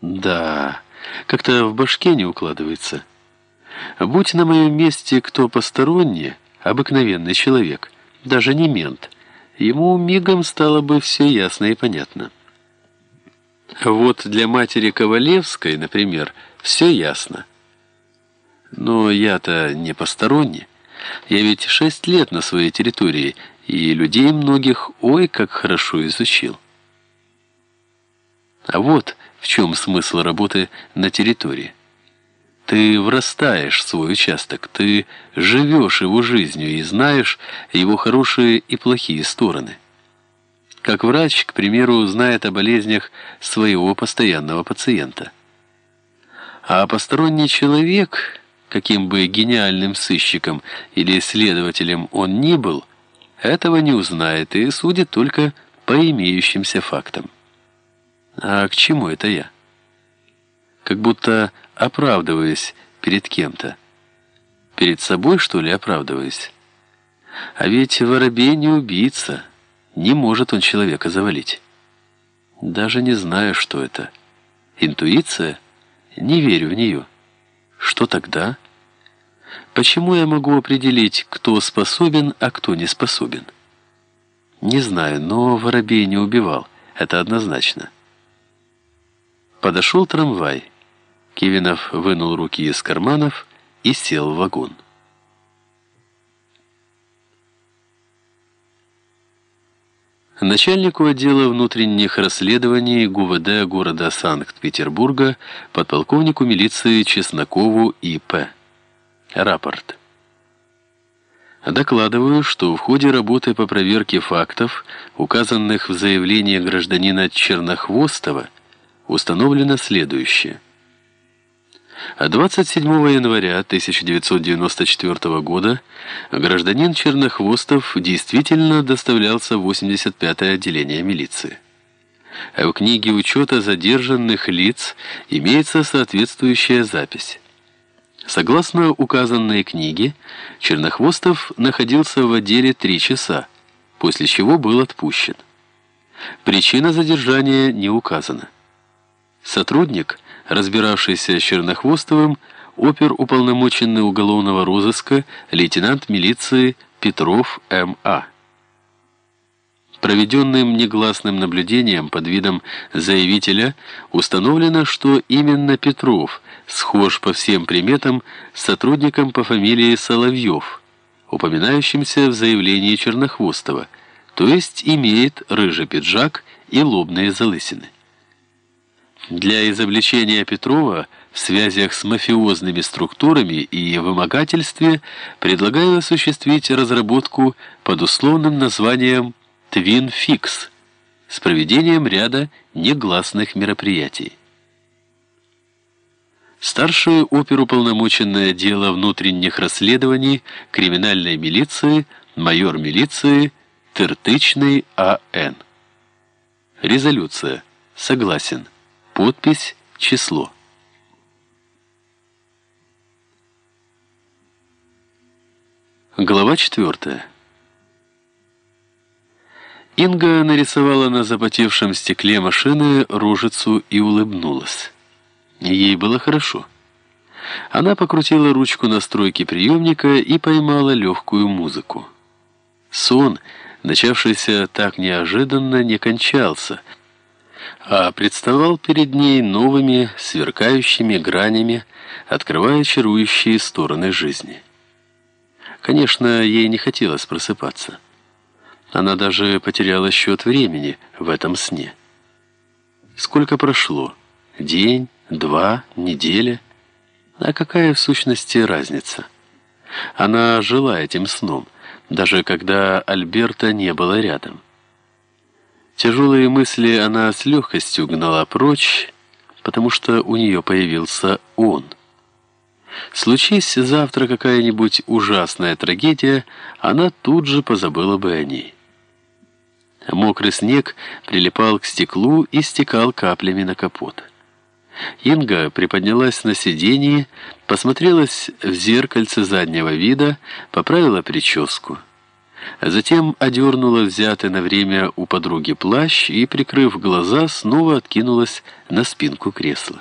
Да, как-то в башке не укладывается. Будь на моем месте кто посторонний, обыкновенный человек, даже не мент, ему мигом стало бы все ясно и понятно. Вот для матери Ковалевской, например, все ясно. Но я-то не посторонний. Я ведь шесть лет на своей территории, и людей многих ой как хорошо изучил. А вот в чем смысл работы на территории. Ты врастаешь в свой участок, ты живешь его жизнью и знаешь его хорошие и плохие стороны. Как врач, к примеру, знает о болезнях своего постоянного пациента. А посторонний человек, каким бы гениальным сыщиком или следователем он ни был, этого не узнает и судит только по имеющимся фактам. А к чему это я? Как будто оправдываясь перед кем-то. Перед собой, что ли, оправдываясь? А ведь воробей не убийца. Не может он человека завалить. Даже не знаю, что это. Интуиция? Не верю в нее. Что тогда? Почему я могу определить, кто способен, а кто не способен? Не знаю, но воробей не убивал. Это однозначно. Подошел трамвай. Кивинов вынул руки из карманов и сел в вагон. Начальнику отдела внутренних расследований ГУВД города Санкт-Петербурга подполковнику милиции Чеснокову И.П. Рапорт. Докладываю, что в ходе работы по проверке фактов, указанных в заявлении гражданина Чернохвостова, установлено следующее. 27 января 1994 года гражданин Чернохвостов действительно доставлялся в 85-е отделение милиции. В книге учета задержанных лиц имеется соответствующая запись. Согласно указанной книге, Чернохвостов находился в отделе три часа, после чего был отпущен. Причина задержания не указана. Сотрудник, разбиравшийся с Чернохвостовым, оперуполномоченный уголовного розыска, лейтенант милиции Петров М.А. Проведенным негласным наблюдением под видом заявителя установлено, что именно Петров схож по всем приметам с сотрудником по фамилии Соловьев, упоминающимся в заявлении Чернохвостова, то есть имеет рыжий пиджак и лобные залысины. Для изобличения Петрова в связях с мафиозными структурами и вымогательстве предлагаю осуществить разработку под условным названием «Твин Фикс» с проведением ряда негласных мероприятий. Старший оперуполномоченное дело внутренних расследований криминальной милиции, майор милиции Тыртычный А.Н. Резолюция. Согласен. Подпись, число. Глава четвертая. Инга нарисовала на запотевшем стекле машины рожицу и улыбнулась. Ей было хорошо. Она покрутила ручку настройки приемника и поймала легкую музыку. Сон, начавшийся так неожиданно, не кончался — а представал перед ней новыми сверкающими гранями, открывая чарующие стороны жизни. Конечно, ей не хотелось просыпаться. Она даже потеряла счет времени в этом сне. Сколько прошло? День, два, неделя? А какая в сущности разница? Она жила этим сном, даже когда Альберта не было рядом. Тяжелые мысли она с легкостью гнала прочь, потому что у нее появился он. Случись завтра какая-нибудь ужасная трагедия, она тут же позабыла бы о ней. Мокрый снег прилипал к стеклу и стекал каплями на капот. Инга приподнялась на сиденье, посмотрелась в зеркальце заднего вида, поправила прическу. Затем одернула взятый на время у подруги плащ и, прикрыв глаза, снова откинулась на спинку кресла.